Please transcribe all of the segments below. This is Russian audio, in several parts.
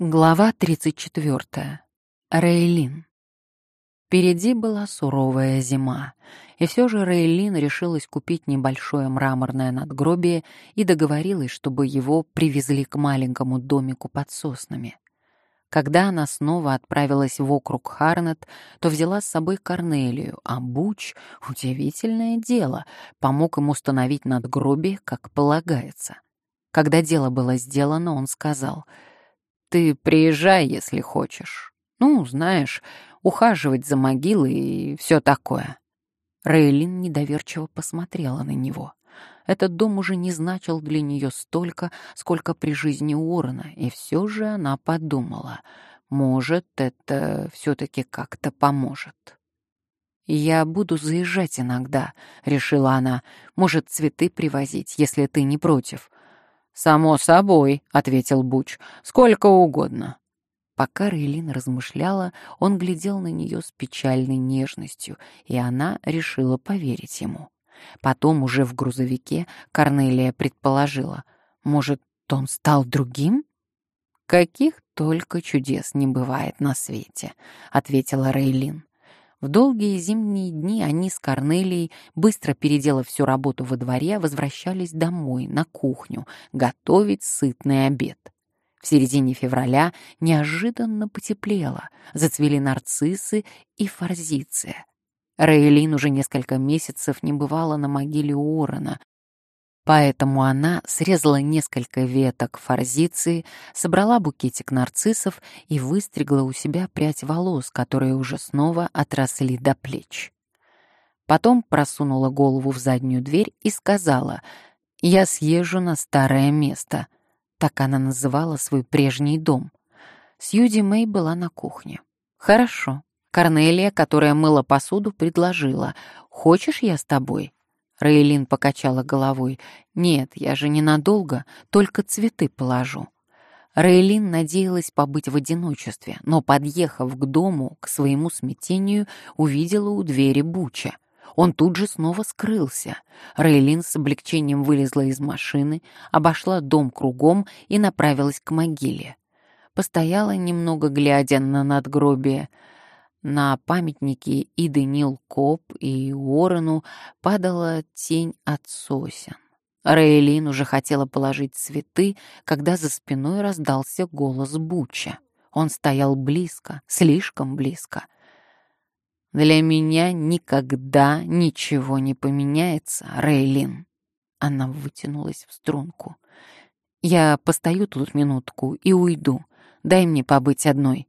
Глава 34. Рейлин. Впереди была суровая зима, и все же Рейлин решилась купить небольшое мраморное надгробие и договорилась, чтобы его привезли к маленькому домику под соснами. Когда она снова отправилась в округ Харнет, то взяла с собой Корнелию, а Буч, удивительное дело, помог им установить надгробие, как полагается. Когда дело было сделано, он сказал — ты приезжай, если хочешь. Ну, знаешь, ухаживать за могилой и все такое». Рейлин недоверчиво посмотрела на него. Этот дом уже не значил для нее столько, сколько при жизни Уоррена, и все же она подумала, может, это все-таки как-то поможет. «Я буду заезжать иногда», — решила она. «Может, цветы привозить, если ты не против. «Само собой», — ответил Буч, — «сколько угодно». Пока Рейлин размышляла, он глядел на нее с печальной нежностью, и она решила поверить ему. Потом уже в грузовике Корнелия предположила, может, он стал другим? «Каких только чудес не бывает на свете», — ответила Рейлин. В долгие зимние дни они с Корнелией, быстро переделав всю работу во дворе, возвращались домой, на кухню, готовить сытный обед. В середине февраля неожиданно потеплело, зацвели нарциссы и форзиция. Рейлин уже несколько месяцев не бывала на могиле Уоррена, Поэтому она срезала несколько веток форзиции, собрала букетик нарциссов и выстригла у себя прядь волос, которые уже снова отросли до плеч. Потом просунула голову в заднюю дверь и сказала «Я съезжу на старое место». Так она называла свой прежний дом. Сьюди Мэй была на кухне. «Хорошо». Корнелия, которая мыла посуду, предложила «Хочешь я с тобой?» Рейлин покачала головой. «Нет, я же ненадолго, только цветы положу». Рейлин надеялась побыть в одиночестве, но, подъехав к дому, к своему смятению, увидела у двери Буча. Он тут же снова скрылся. Рейлин с облегчением вылезла из машины, обошла дом кругом и направилась к могиле. Постояла немного, глядя на надгробие — на памятники и Денил Коп, и Уоррену падала тень от сосен. Рейлин уже хотела положить цветы, когда за спиной раздался голос Буча. Он стоял близко, слишком близко. «Для меня никогда ничего не поменяется, Рейлин». Она вытянулась в струнку. «Я постою тут минутку и уйду. Дай мне побыть одной.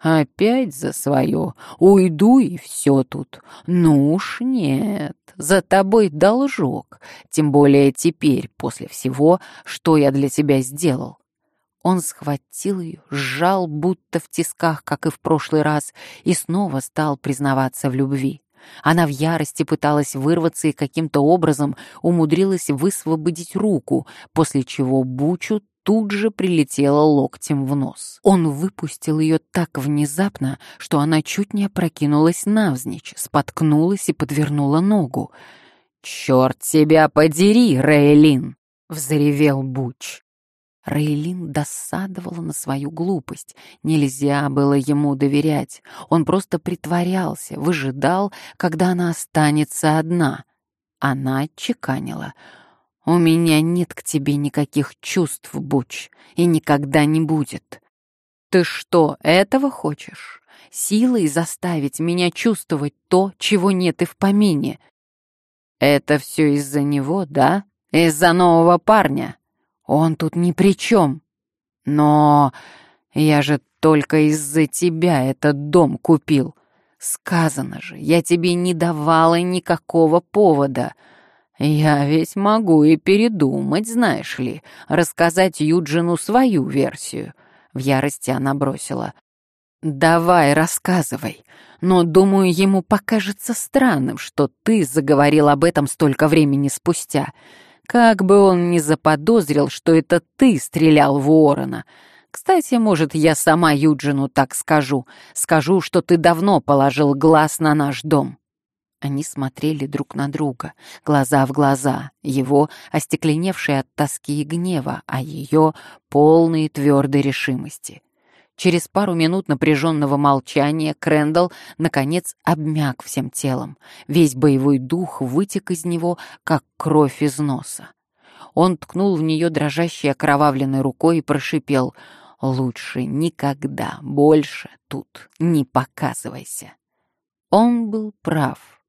Опять за свое. Уйду и все тут. Ну уж нет, за тобой должок. Тем более теперь, после всего, что я для тебя сделал. Он схватил ее, сжал, будто в тисках, как и в прошлый раз, и снова стал признаваться в любви. Она в ярости пыталась вырваться и каким-то образом умудрилась высвободить руку, после чего Бучу тут же прилетела локтем в нос. Он выпустил ее так внезапно, что она чуть не опрокинулась навзничь, споткнулась и подвернула ногу. «Черт тебя подери, Рейлин!» — взревел Буч. Рейлин досадовала на свою глупость. Нельзя было ему доверять. Он просто притворялся, выжидал, когда она останется одна. Она отчеканила — у меня нет к тебе никаких чувств, Буч, и никогда не будет. Ты что, этого хочешь? Силой заставить меня чувствовать то, чего нет и в помине. Это все из-за него, да? Из-за нового парня? Он тут ни при чем. Но я же только из-за тебя этот дом купил. Сказано же, я тебе не давала никакого повода — «Я ведь могу и передумать, знаешь ли, рассказать Юджину свою версию». В ярости она бросила. «Давай, рассказывай. Но, думаю, ему покажется странным, что ты заговорил об этом столько времени спустя. Как бы он ни заподозрил, что это ты стрелял в Уоррена. Кстати, может, я сама Юджину так скажу. Скажу, что ты давно положил глаз на наш дом». Они смотрели друг на друга, глаза в глаза, его остекленевшие от тоски и гнева, а ее полные твердой решимости. Через пару минут напряженного молчания Крэндалл, наконец, обмяк всем телом. Весь боевой дух вытек из него, как кровь из носа. Он ткнул в нее дрожащей окровавленной рукой и прошипел «Лучше никогда больше тут не показывайся». Он был прав.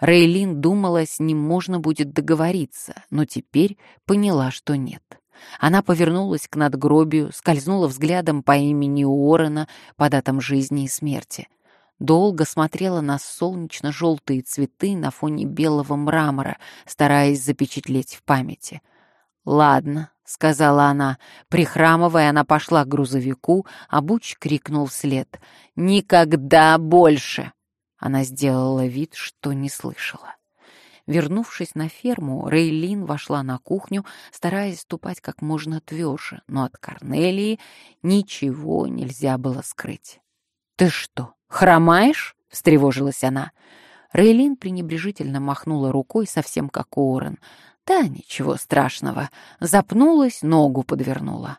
Рейлин думала, с ним можно будет договориться, но теперь поняла, что нет. Она повернулась к надгробию, скользнула взглядом по имени Уоррена, по датам жизни и смерти. Долго смотрела на солнечно-желтые цветы на фоне белого мрамора, стараясь запечатлеть в памяти. «Ладно», — сказала она. Прихрамывая, она пошла к грузовику, а Буч крикнул вслед. «Никогда больше!» Она сделала вид, что не слышала. Вернувшись на ферму, Рейлин вошла на кухню, стараясь ступать как можно тверже, но от Корнелии ничего нельзя было скрыть. «Ты что, хромаешь?» — встревожилась она. Рейлин пренебрежительно махнула рукой, совсем как Уоррен. «Да, ничего страшного. Запнулась, ногу подвернула».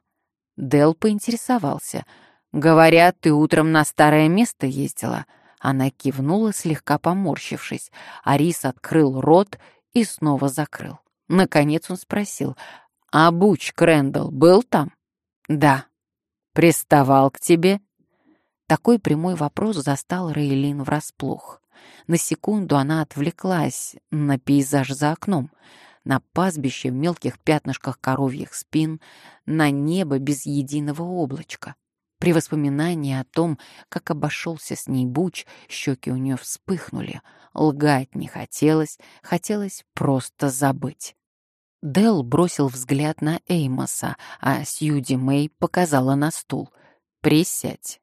Дел поинтересовался. «Говорят, ты утром на старое место ездила?» Она кивнула, слегка поморщившись. Арис открыл рот и снова закрыл. Наконец он спросил, «А Буч Крэндалл был там?» «Да». «Приставал к тебе?» Такой прямой вопрос застал Рейлин врасплох. На секунду она отвлеклась на пейзаж за окном, на пастбище в мелких пятнышках коровьих спин, на небо без единого облачка. При воспоминании о том, как обошелся с ней Буч, щеки у нее вспыхнули. Лгать не хотелось, хотелось просто забыть. Дел бросил взгляд на Эймоса, а Сьюди Мэй показала на стул. «Присядь».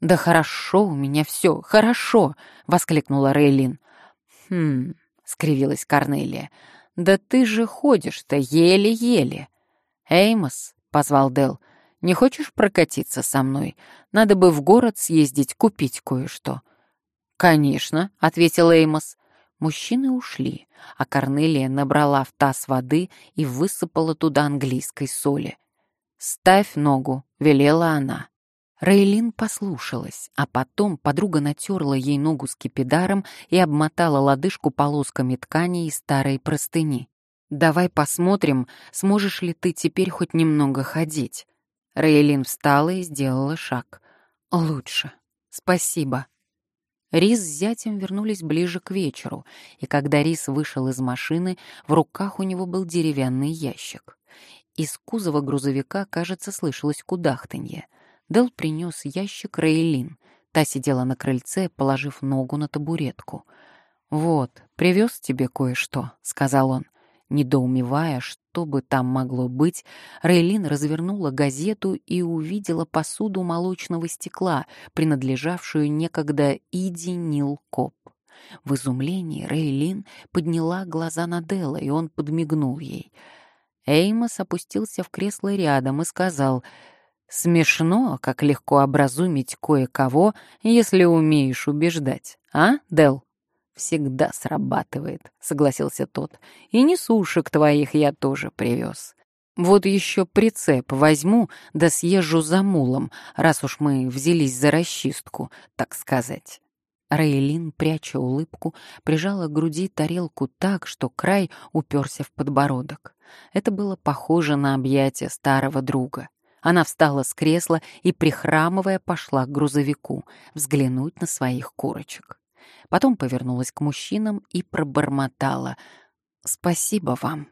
«Да хорошо у меня все, хорошо!» — воскликнула Рейлин. «Хм...» — скривилась Корнелия. «Да ты же ходишь-то еле-еле!» «Эймос!» — позвал Дел. Не хочешь прокатиться со мной? Надо бы в город съездить, купить кое-что». «Конечно», — ответил Эймос. Мужчины ушли, а Корнелия набрала в таз воды и высыпала туда английской соли. «Ставь ногу», — велела она. Рейлин послушалась, а потом подруга натерла ей ногу скипидаром и обмотала лодыжку полосками ткани и старой простыни. «Давай посмотрим, сможешь ли ты теперь хоть немного ходить». Рейлин встала и сделала шаг. «Лучше. Спасибо». Рис с зятем вернулись ближе к вечеру, и когда Рис вышел из машины, в руках у него был деревянный ящик. Из кузова грузовика, кажется, слышалось кудахтанье. Дел принес ящик Рейлин. Та сидела на крыльце, положив ногу на табуретку. «Вот, привез тебе кое-что», — сказал он. Недоумевая, что бы там могло быть, Рейлин развернула газету и увидела посуду молочного стекла, принадлежавшую некогда Иди Нил Коп. В изумлении Рейлин подняла глаза на Делла, и он подмигнул ей. Эймос опустился в кресло рядом и сказал, «Смешно, как легко образумить кое-кого, если умеешь убеждать, а, Дел?» «Всегда срабатывает», — согласился тот. «И не сушек твоих я тоже привез. Вот еще прицеп возьму, да съезжу за мулом, раз уж мы взялись за расчистку, так сказать». Рейлин, пряча улыбку, прижала к груди тарелку так, что край уперся в подбородок. Это было похоже на объятие старого друга. Она встала с кресла и, прихрамывая, пошла к грузовику взглянуть на своих курочек. Потом повернулась к мужчинам и пробормотала. «Спасибо вам.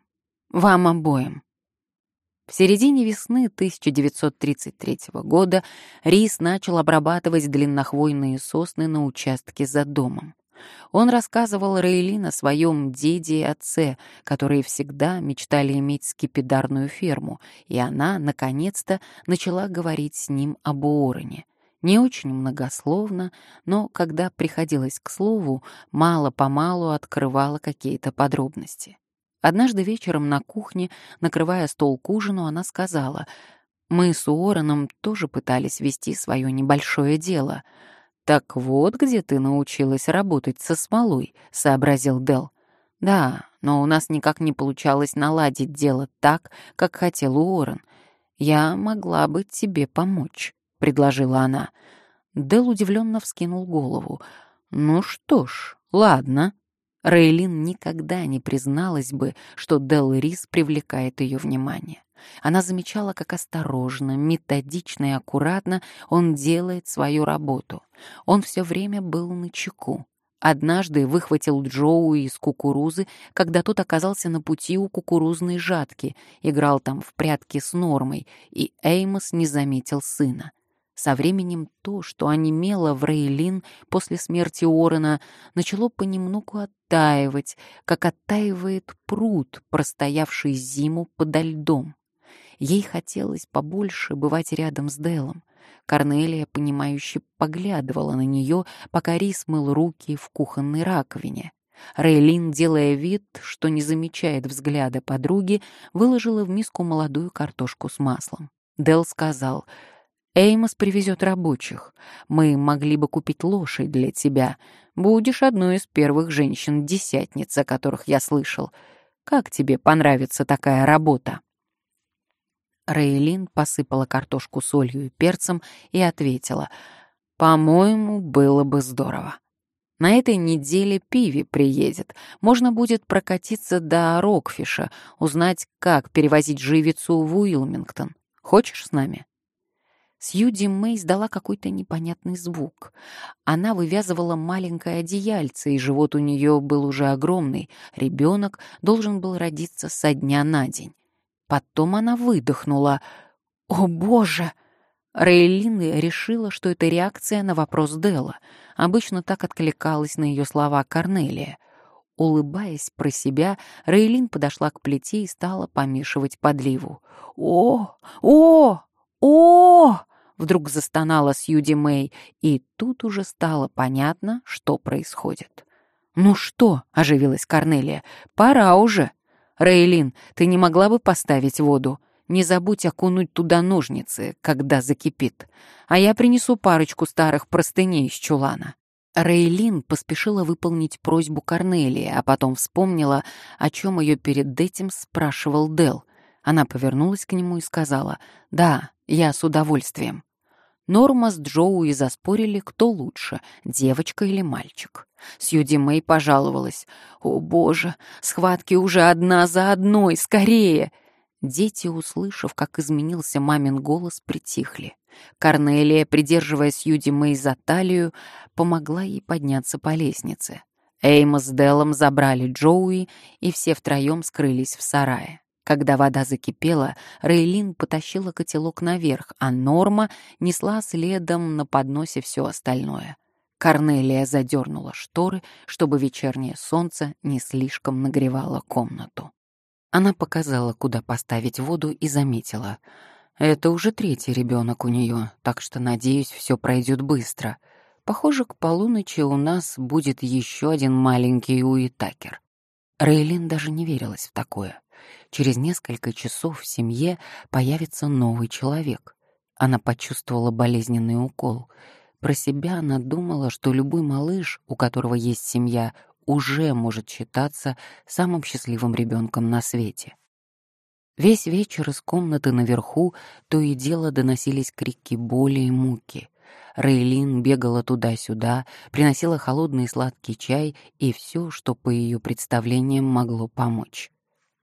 Вам обоим». В середине весны 1933 года Рис начал обрабатывать длиннохвойные сосны на участке за домом. Он рассказывал Рейлин о своем деде и отце, которые всегда мечтали иметь скипидарную ферму, и она, наконец-то, начала говорить с ним об Уоррене. Не очень многословно, но когда приходилось к слову, мало-помалу открывала какие-то подробности. Однажды вечером на кухне, накрывая стол к ужину, она сказала, «Мы с Уорреном тоже пытались вести свое небольшое дело». «Так вот, где ты научилась работать со смолой», — сообразил Дел. «Да, но у нас никак не получалось наладить дело так, как хотел Уоррен. Я могла бы тебе помочь». — предложила она. Дел удивленно вскинул голову. «Ну что ж, ладно». Рейлин никогда не призналась бы, что Дел Рис привлекает ее внимание. Она замечала, как осторожно, методично и аккуратно он делает свою работу. Он все время был на чеку. Однажды выхватил Джоу из кукурузы, когда тот оказался на пути у кукурузной жатки, играл там в прятки с Нормой, и Эймос не заметил сына. Со временем то, что онемело в Рейлин после смерти Орена, начало понемногу оттаивать, как оттаивает пруд, простоявший зиму подо льдом. Ей хотелось побольше бывать рядом с Делом. Корнелия, понимающе поглядывала на нее, пока Рис мыл руки в кухонной раковине. Рейлин, делая вид, что не замечает взгляда подруги, выложила в миску молодую картошку с маслом. Дел сказал, «Эймос привезет рабочих. Мы могли бы купить лошадь для тебя. Будешь одной из первых женщин-десятниц, о которых я слышал. Как тебе понравится такая работа?» Рейлин посыпала картошку солью и перцем и ответила, «По-моему, было бы здорово. На этой неделе Пиви приедет. Можно будет прокатиться до Рокфиша, узнать, как перевозить живицу в Уилмингтон. Хочешь с нами?» Сьюди Мэй издала какой-то непонятный звук. Она вывязывала маленькое одеяльце, и живот у нее был уже огромный. Ребенок должен был родиться со дня на день. Потом она выдохнула. «О, боже!» Рейлин решила, что это реакция на вопрос Дела. Обычно так откликалась на ее слова Корнелия. Улыбаясь про себя, Рейлин подошла к плите и стала помешивать подливу. «О! О! О!» Вдруг застонала Сьюди Мэй, и тут уже стало понятно, что происходит. «Ну что?» — оживилась Корнелия. «Пора уже!» «Рейлин, ты не могла бы поставить воду? Не забудь окунуть туда ножницы, когда закипит. А я принесу парочку старых простыней из чулана». Рейлин поспешила выполнить просьбу Корнелии, а потом вспомнила, о чем ее перед этим спрашивал Дел. Она повернулась к нему и сказала «Да, я с удовольствием». Норма с Джоуи заспорили, кто лучше, девочка или мальчик. Сьюди Мэй пожаловалась. «О, боже, схватки уже одна за одной, скорее!» Дети, услышав, как изменился мамин голос, притихли. Корнелия, придерживая Сьюди Мэй за талию, помогла ей подняться по лестнице. Эйма с Деллом забрали Джоуи, и все втроем скрылись в сарае. Когда вода закипела, Рейлин потащила котелок наверх, а Норма несла следом на подносе все остальное. Корнелия задернула шторы, чтобы вечернее солнце не слишком нагревало комнату. Она показала, куда поставить воду, и заметила. «Это уже третий ребенок у нее, так что, надеюсь, все пройдет быстро. Похоже, к полуночи у нас будет еще один маленький Уитакер». Рейлин даже не верилась в такое. Через несколько часов в семье появится новый человек. Она почувствовала болезненный укол. Про себя она думала, что любой малыш, у которого есть семья, уже может считаться самым счастливым ребенком на свете. Весь вечер из комнаты наверху то и дело доносились крики боли и муки. Рейлин бегала туда-сюда, приносила холодный сладкий чай и все, что по ее представлениям могло помочь.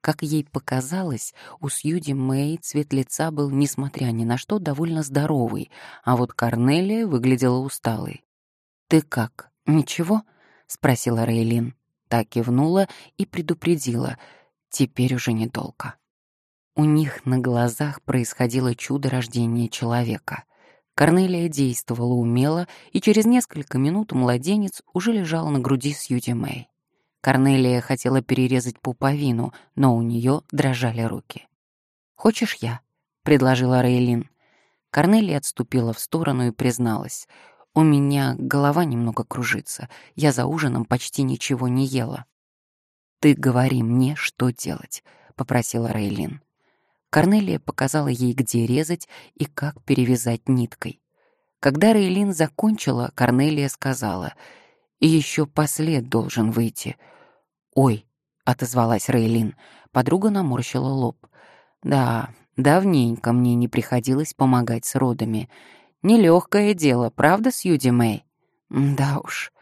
Как ей показалось, у Сьюди Мэй цвет лица был, несмотря ни на что, довольно здоровый, а вот Корнелия выглядела усталой. «Ты как, ничего?» — спросила Рейлин. Так кивнула и предупредила. «Теперь уже недолго». У них на глазах происходило чудо рождения человека. Корнелия действовала умело, и через несколько минут младенец уже лежал на груди Сьюди Мэй. Корнелия хотела перерезать пуповину, но у нее дрожали руки. «Хочешь я?» — предложила Рейлин. Корнелия отступила в сторону и призналась. «У меня голова немного кружится. Я за ужином почти ничего не ела». «Ты говори мне, что делать», — попросила Рейлин. Корнелия показала ей, где резать и как перевязать ниткой. Когда Рейлин закончила, Корнелия сказала, «И еще послед должен выйти. «Ой», — отозвалась Рейлин. Подруга наморщила лоб. «Да, давненько мне не приходилось помогать с родами. Нелегкое дело, правда, Сьюди Мэй? Да уж.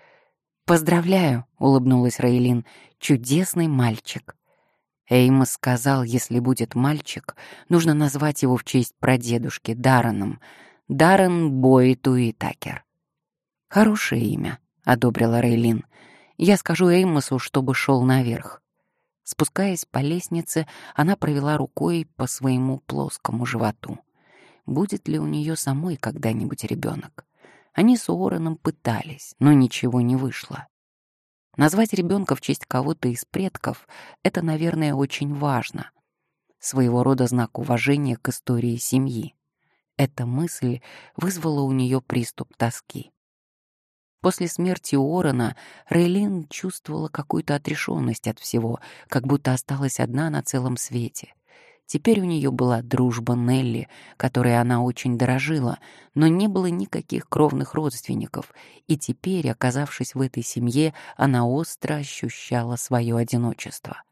Поздравляю, улыбнулась Рейлин. Чудесный мальчик. Эймос сказал, если будет мальчик, нужно назвать его в честь прадедушки Дарреном. Даррен Бойт Уитакер. Хорошее имя, одобрила Рейлин. Я скажу Эймосу, чтобы шел наверх. Спускаясь по лестнице, она провела рукой по своему плоскому животу. Будет ли у нее самой когда-нибудь ребенок? Они с Уорреном пытались, но ничего не вышло. Назвать ребенка в честь кого-то из предков — это, наверное, очень важно. Своего рода знак уважения к истории семьи. Эта мысль вызвала у нее приступ тоски. После смерти Уоррена Рейлин чувствовала какую-то отрешенность от всего, как будто осталась одна на целом свете. Теперь у нее была дружба Нелли, которой она очень дорожила, но не было никаких кровных родственников, и теперь, оказавшись в этой семье, она остро ощущала свое одиночество.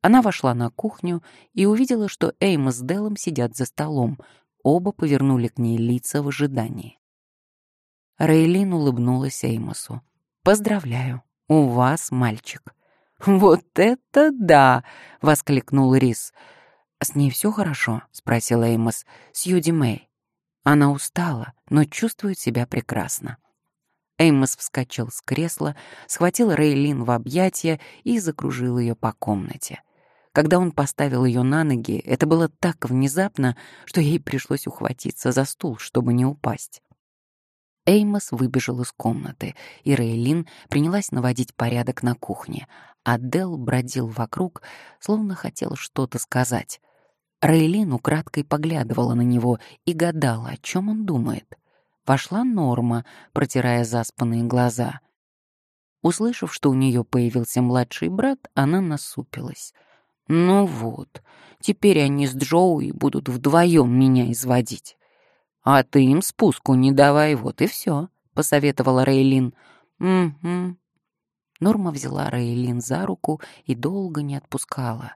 Она вошла на кухню и увидела, что Эймос с Делом сидят за столом. Оба повернули к ней лица в ожидании. Рейлин улыбнулась Эймосу. «Поздравляю, у вас мальчик». «Вот это да!» — воскликнул Рис. «С ней все хорошо?» — спросил Эймос. «Сьюди Мэй». Она устала, но чувствует себя прекрасно. Эймос вскочил с кресла, схватил Рейлин в объятия и закружил ее по комнате. Когда он поставил ее на ноги, это было так внезапно, что ей пришлось ухватиться за стул, чтобы не упасть. Эймос выбежал из комнаты, и Рейлин принялась наводить порядок на кухне, а Дел бродил вокруг, словно хотел что-то сказать. Рейлин украдкой поглядывала на него и гадала, о чем он думает. Вошла Норма, протирая заспанные глаза. Услышав, что у нее появился младший брат, она насупилась. «Ну вот, теперь они с Джоуи будут вдвоем меня изводить». «А ты им спуску не давай, вот и все», — посоветовала Рейлин. «Угу». Норма взяла Рейлин за руку и долго не отпускала.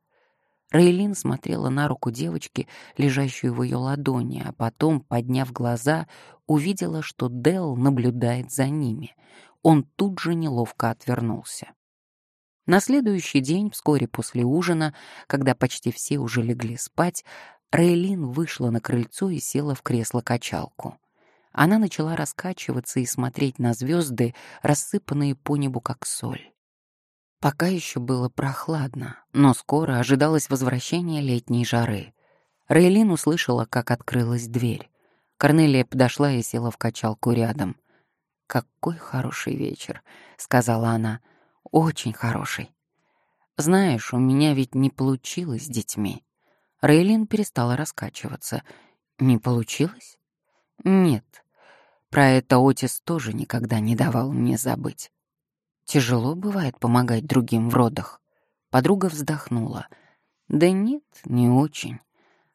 Рейлин смотрела на руку девочки, лежащую в ее ладони, а потом, подняв глаза, увидела, что Дел наблюдает за ними. Он тут же неловко отвернулся. На следующий день, вскоре после ужина, когда почти все уже легли спать, Рейлин вышла на крыльцо и села в кресло-качалку. Она начала раскачиваться и смотреть на звезды, рассыпанные по небу как соль. Пока еще было прохладно, но скоро ожидалось возвращение летней жары. Рейлин услышала, как открылась дверь. Корнелия подошла и села в качалку рядом. «Какой хороший вечер», — сказала она. «Очень хороший. Знаешь, у меня ведь не получилось с детьми». Рейлин перестала раскачиваться. «Не получилось?» «Нет. Про это Отис тоже никогда не давал мне забыть. Тяжело бывает помогать другим в родах». Подруга вздохнула. «Да нет, не очень».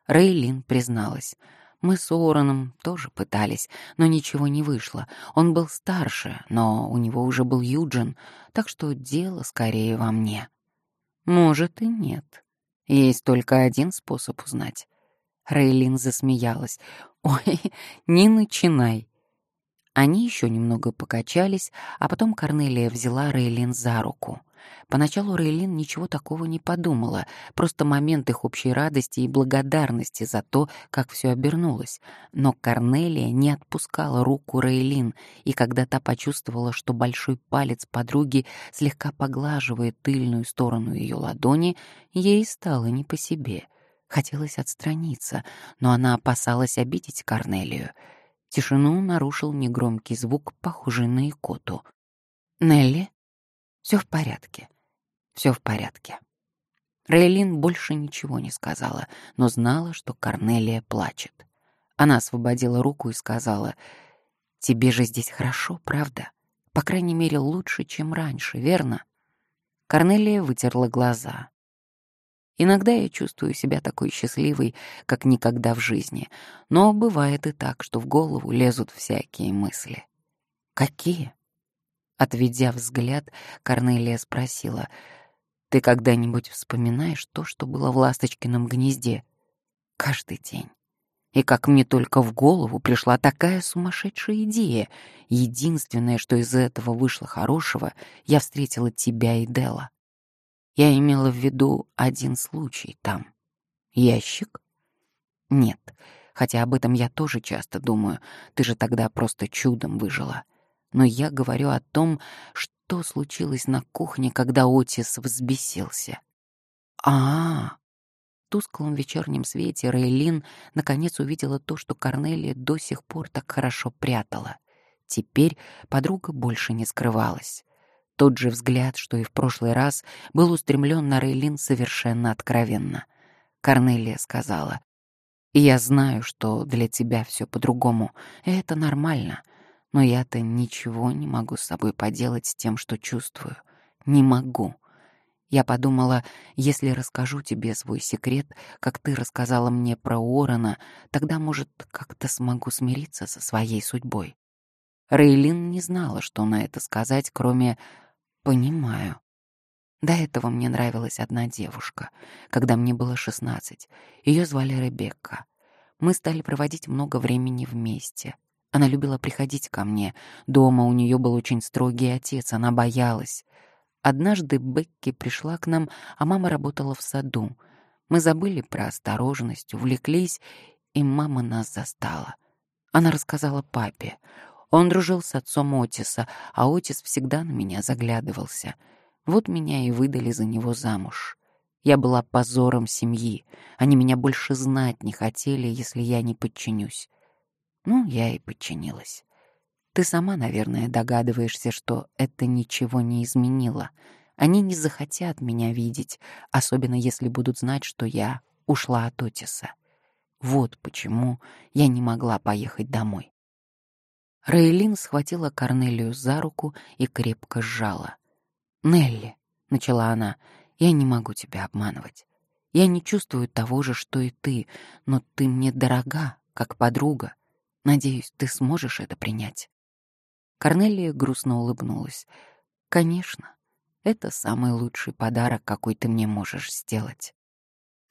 Рейлин призналась. Мы с Уорреном тоже пытались, но ничего не вышло. Он был старше, но у него уже был Юджин, так что дело скорее во мне. Может и нет. Есть только один способ узнать. Рейлин засмеялась. «Ой, не начинай. Они еще немного покачались, а потом Корнелия взяла Рейлин за руку. Поначалу Рейлин ничего такого не подумала, просто момент их общей радости и благодарности за то, как все обернулось. Но Корнелия не отпускала руку Рейлин, и когда та почувствовала, что большой палец подруги слегка поглаживает тыльную сторону ее ладони, ей стало не по себе. Хотелось отстраниться, но она опасалась обидеть Корнелию — Тишину нарушил негромкий звук, похожий на икоту. «Нелли?» «Все в порядке. Все в порядке». Рейлин больше ничего не сказала, но знала, что Корнелия плачет. Она освободила руку и сказала, «Тебе же здесь хорошо, правда? По крайней мере, лучше, чем раньше, верно?» Корнелия вытерла глаза. Иногда я чувствую себя такой счастливой, как никогда в жизни, но бывает и так, что в голову лезут всякие мысли. Какие? Отведя взгляд, Корнелия спросила, «Ты когда-нибудь вспоминаешь то, что было в ласточкином гнезде?» «Каждый день. И как мне только в голову пришла такая сумасшедшая идея. Единственное, что из этого вышло хорошего, я встретила тебя и Дела. Я имела в виду один случай там. Ящик? Нет, хотя об этом я тоже часто думаю. Ты же тогда просто чудом выжила. Но я говорю о том, что случилось на кухне, когда Отис взбесился. А, -а, -а. В тусклом вечернем свете Рейлин наконец увидела то, что Корнелия до сих пор так хорошо прятала. Теперь подруга больше не скрывалась. Тот же взгляд, что и в прошлый раз, был устремлен на Рейлин совершенно откровенно. Корнелия сказала, «Я знаю, что для тебя все по-другому, и это нормально, но я-то ничего не могу с собой поделать с тем, что чувствую. Не могу». Я подумала, если расскажу тебе свой секрет, как ты рассказала мне про Уоррена, тогда, может, как-то смогу смириться со своей судьбой. Рейлин не знала, что на это сказать, кроме Понимаю. До этого мне нравилась одна девушка, когда мне было шестнадцать. Ее звали Ребекка. Мы стали проводить много времени вместе. Она любила приходить ко мне. Дома у нее был очень строгий отец, она боялась. Однажды Бекки пришла к нам, а мама работала в саду. Мы забыли про осторожность, увлеклись, и мама нас застала. Она рассказала папе. Он дружил с отцом Отиса, а Отис всегда на меня заглядывался. Вот меня и выдали за него замуж. Я была позором семьи. Они меня больше знать не хотели, если я не подчинюсь. Ну, я и подчинилась. Ты сама, наверное, догадываешься, что это ничего не изменило. Они не захотят меня видеть, особенно если будут знать, что я ушла от Отиса. Вот почему я не могла поехать домой. Рейлин схватила Корнелию за руку и крепко сжала. «Нелли», — начала она, — «я не могу тебя обманывать. Я не чувствую того же, что и ты, но ты мне дорога, как подруга. Надеюсь, ты сможешь это принять». Корнелия грустно улыбнулась. «Конечно, это самый лучший подарок, какой ты мне можешь сделать».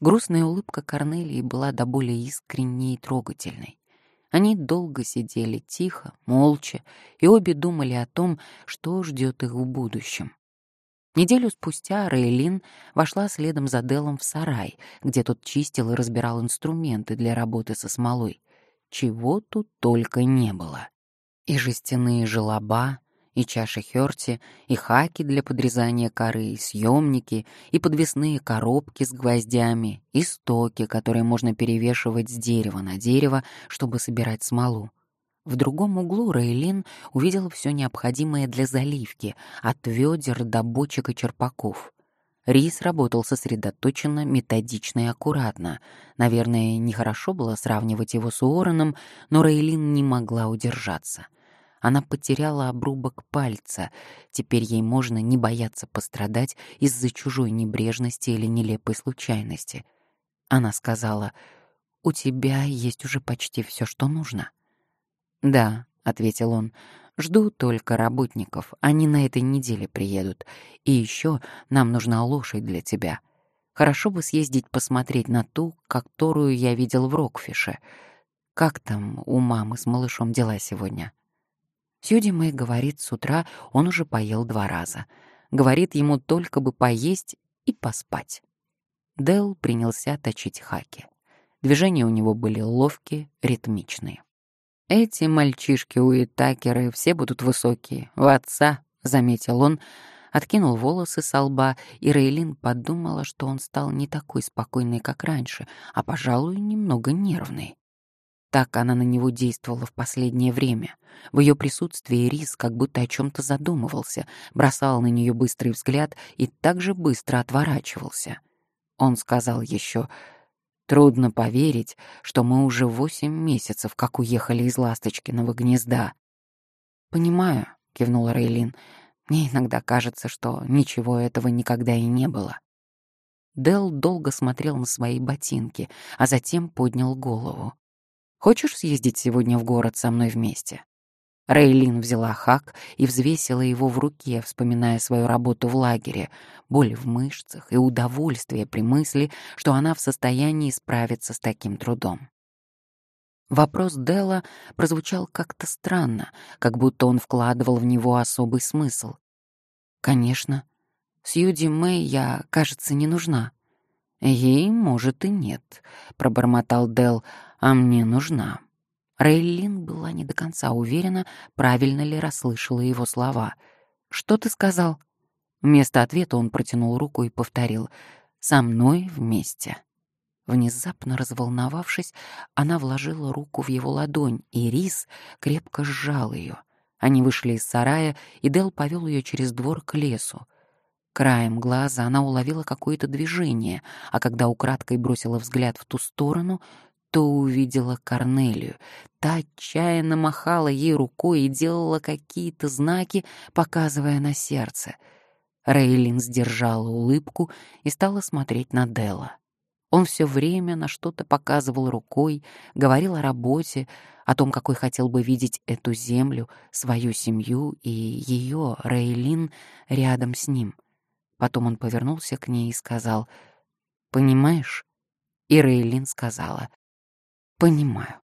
Грустная улыбка Корнелии была до боли искренней и трогательной. Они долго сидели тихо, молча, и обе думали о том, что ждет их в будущем. Неделю спустя Рейлин вошла следом за Делом в сарай, где тот чистил и разбирал инструменты для работы со смолой. Чего тут только не было. И жестяные желоба, и чаши хёрти, и хаки для подрезания коры, и съемники, и подвесные коробки с гвоздями, и стоки, которые можно перевешивать с дерева на дерево, чтобы собирать смолу. В другом углу Рейлин увидела все необходимое для заливки, от ведер до бочек и черпаков. Рис работал сосредоточенно, методично и аккуратно. Наверное, нехорошо было сравнивать его с Уорреном, но Рейлин не могла удержаться — она потеряла обрубок пальца. Теперь ей можно не бояться пострадать из-за чужой небрежности или нелепой случайности. Она сказала, «У тебя есть уже почти все, что нужно». «Да», — ответил он, — «жду только работников. Они на этой неделе приедут. И еще нам нужна лошадь для тебя. Хорошо бы съездить посмотреть на ту, которую я видел в Рокфише. Как там у мамы с малышом дела сегодня?» Сьюди Мэй говорит, с утра он уже поел два раза. Говорит ему только бы поесть и поспать. Дэл принялся точить хаки. Движения у него были ловкие, ритмичные. «Эти мальчишки Уитакеры все будут высокие, в отца», — заметил он, откинул волосы со лба, и Рейлин подумала, что он стал не такой спокойный, как раньше, а, пожалуй, немного нервный. Так она на него действовала в последнее время. В ее присутствии Рис как будто о чем-то задумывался, бросал на нее быстрый взгляд и также быстро отворачивался. Он сказал еще, «Трудно поверить, что мы уже восемь месяцев как уехали из Ласточкиного гнезда». «Понимаю», — кивнула Рейлин, «мне иногда кажется, что ничего этого никогда и не было». Дел долго смотрел на свои ботинки, а затем поднял голову. Хочешь съездить сегодня в город со мной вместе?» Рейлин взяла хак и взвесила его в руке, вспоминая свою работу в лагере, боль в мышцах и удовольствие при мысли, что она в состоянии справиться с таким трудом. Вопрос Делла прозвучал как-то странно, как будто он вкладывал в него особый смысл. «Конечно. Сьюди Мэй я, кажется, не нужна». «Ей, может, и нет», — пробормотал Дел, — «а мне нужна». Рейлин была не до конца уверена, правильно ли расслышала его слова. «Что ты сказал?» Вместо ответа он протянул руку и повторил «Со мной вместе». Внезапно разволновавшись, она вложила руку в его ладонь, и Рис крепко сжал ее. Они вышли из сарая, и Дел повел ее через двор к лесу. Краем глаза она уловила какое-то движение, а когда украдкой бросила взгляд в ту сторону, то увидела Корнелию. Та отчаянно махала ей рукой и делала какие-то знаки, показывая на сердце. Рейлин сдержала улыбку и стала смотреть на Дела. Он все время на что-то показывал рукой, говорил о работе, о том, какой хотел бы видеть эту землю, свою семью и ее, Рейлин, рядом с ним. Потом он повернулся к ней и сказал «Понимаешь?» И Рейлин сказала «Понимаю».